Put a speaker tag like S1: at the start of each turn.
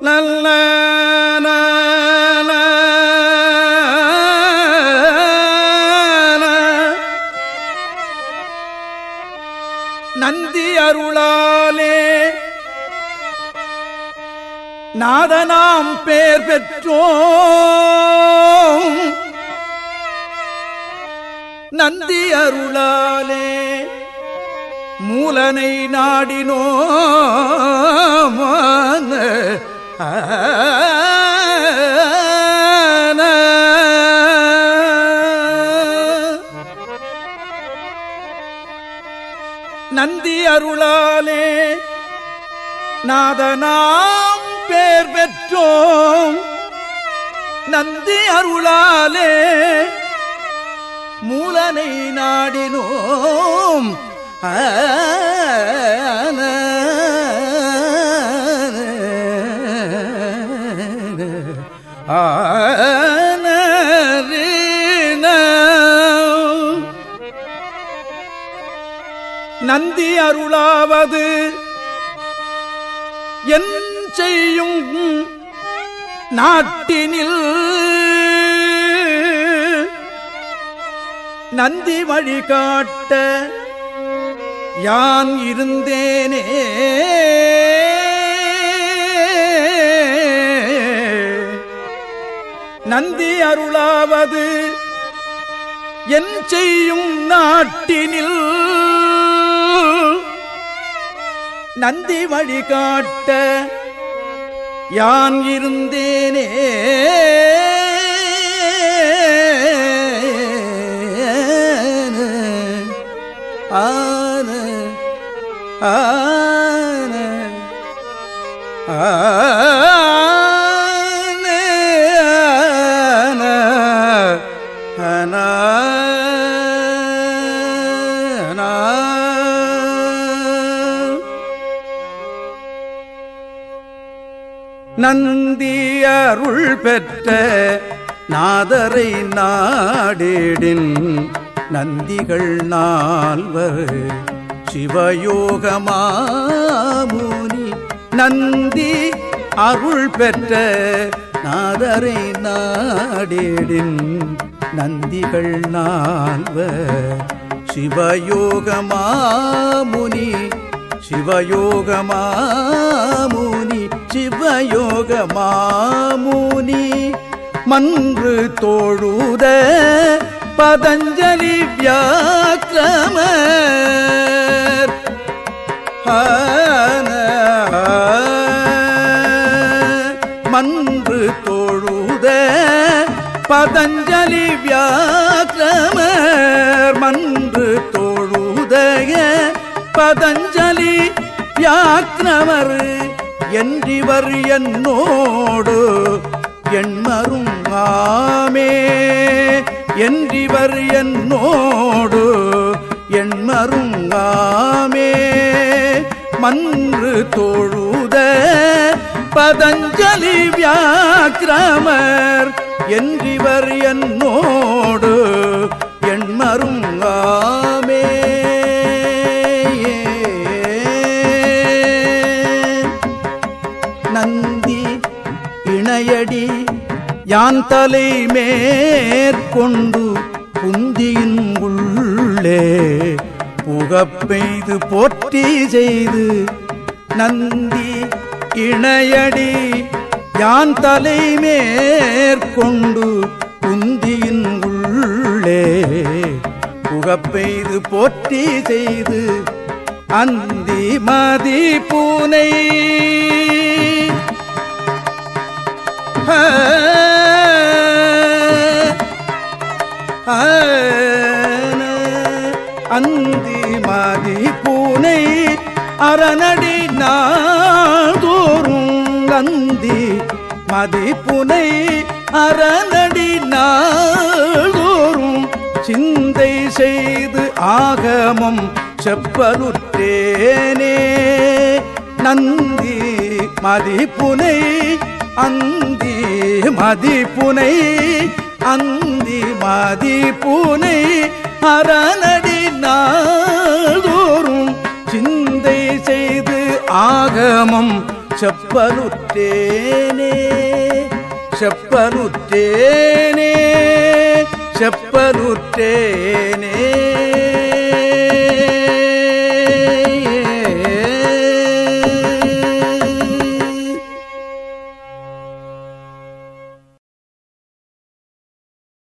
S1: நல்ல நந்தி அருளாலே நாதனாம் பேர் பெற்றோம். நந்தி அருளாலே மூலனை நாடினோ நந்தி அருளாலே நாதனாம் பேர் பெற்றோம் நந்தி அருளாலே மூலனை நாடினோம் ஆ நந்தி அருளாவது. என் செய்யும் நாட்டினில் நந்தி வழிகாட்ட யான் இருந்தேனே. நந்தி அருளாவது என் செய்யும் நாட்டினில் நந்தி வழிகாட்ட யான் இருந்தேனே? ஆன ஆன ஆன ஆன நந்தி அருள் பெற்ற நாதரை நாடேடின் நந்திகள் நால்வர். சிவயோகமாமுனி நந்தி அருள் பெற்ற நாதரை நாடேடின் நந்திகள் நால்வர். சிவயோகமாமுனி சிவயோகமாமுனி சிவயோக மாமுனி மன்று தோழுத பதஞ்சலி வியாக்கிரம மன்று தோழுத பதஞ்சலி வியாக்கிரமர். மன்று தோழுதய பதஞ்சலி வியாக்கிரமரு. என்றிவர் என்னோடு எண்மரும் ஆமே என்றிவர் என்னோடு எண்மரும் ஆமே மன்று தோழுத பதஞ்சலி வியாக்கிரமர் என்றிவர் என்னோடு எண்மரும் யான் தலை மேற்கொண்டு புந்தியின் உள்ளே புகப்பெய்து போற்றி செய்து நந்தி இணையடி யான் தலை மேற்கொண்டு புந்தியின் உள்ளே புகப்பெய்து போற்றி செய்து அந்தி மதி பூனை. அந்தி மாதி பூனை அரணடி நாதோறும் அந்தி மதி புனை அரணடி நாதோறும் சிந்தை செய்து ஆகமம் செப்பருற்றேனே. நந்தி மதிப்புனை அந்தி மதிப்புனை அந்தி மதிப்புனை அரணடி நாள்தோறும் சிந்தை செய்து ஆகமம் செப்பலுற்றேனே செப்பலுற்றேனே செப்பலுற்றேனே.